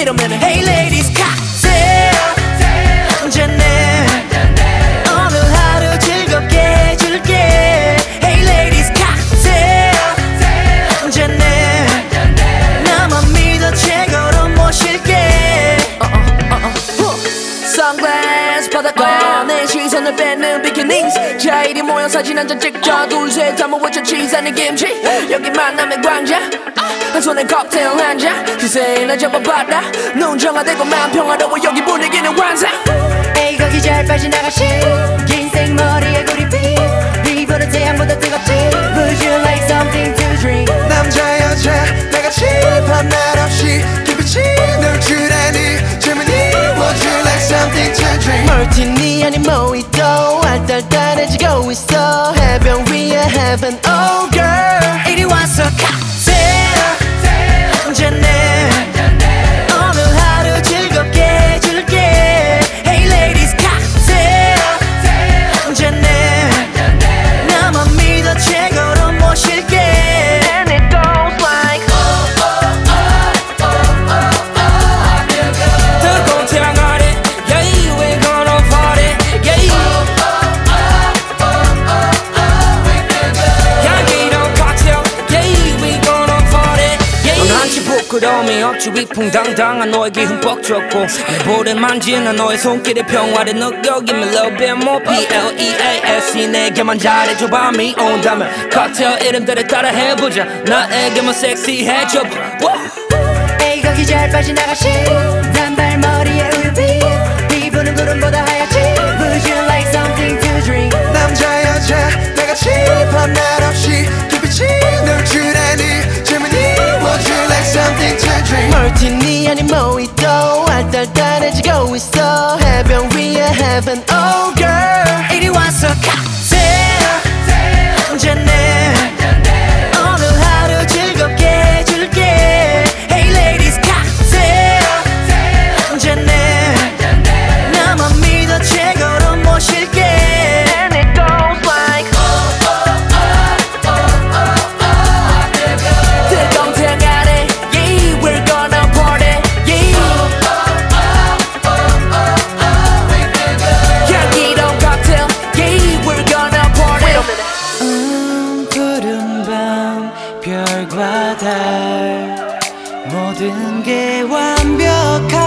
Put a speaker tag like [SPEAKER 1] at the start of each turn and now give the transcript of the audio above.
[SPEAKER 1] 이러면은 Hey ladies cocktail 한잔해 오늘 하루 즐겁게 해줄게. Hey ladies cocktail 한잔해 나만 믿어 최고로 모실게. 어, 어, 어, 어. 선글라스 바닥과 내 시선을 뺏는 비키니스 자일이 모여 사진 한 장 찍자 둘셋 한번 외쳐 치즈 아닌 김치. 여기 만남의 광장 한 손에 칵테일 한잔 기세에 나 잡아봤다. 눈 정화되고 마음 평화로워 여기 분위기는 환상
[SPEAKER 2] 에이 거기 잘 빠져나가시 긴 생머리에 구리빛 피부는 태양보다 뜨겁지. Would you like something to drink?
[SPEAKER 3] 남자 여자 다같이 밤낮 없이 깊이 놀줄 아니. 질문이 Would you like something to drink?
[SPEAKER 1] 멀티니 아닌 모히또
[SPEAKER 4] 부끄러움이 없지 위풍당당한 너에게 흠뻑 줬고 내 볼을 만지는 너의 손길의 평화를 느껴 Give me a little bit more P-L-E-A-S-E 내게만 잘해줘봐 미 온다면 칵테일 이름들을 따라 해보자 나에게만 섹시해줘
[SPEAKER 2] 거기 잘 빠져나가시
[SPEAKER 1] 멀티니 아닌 모히또 알딸딸해지고 있어. 해변 위에 heaven. Oh 모든 게 완벽한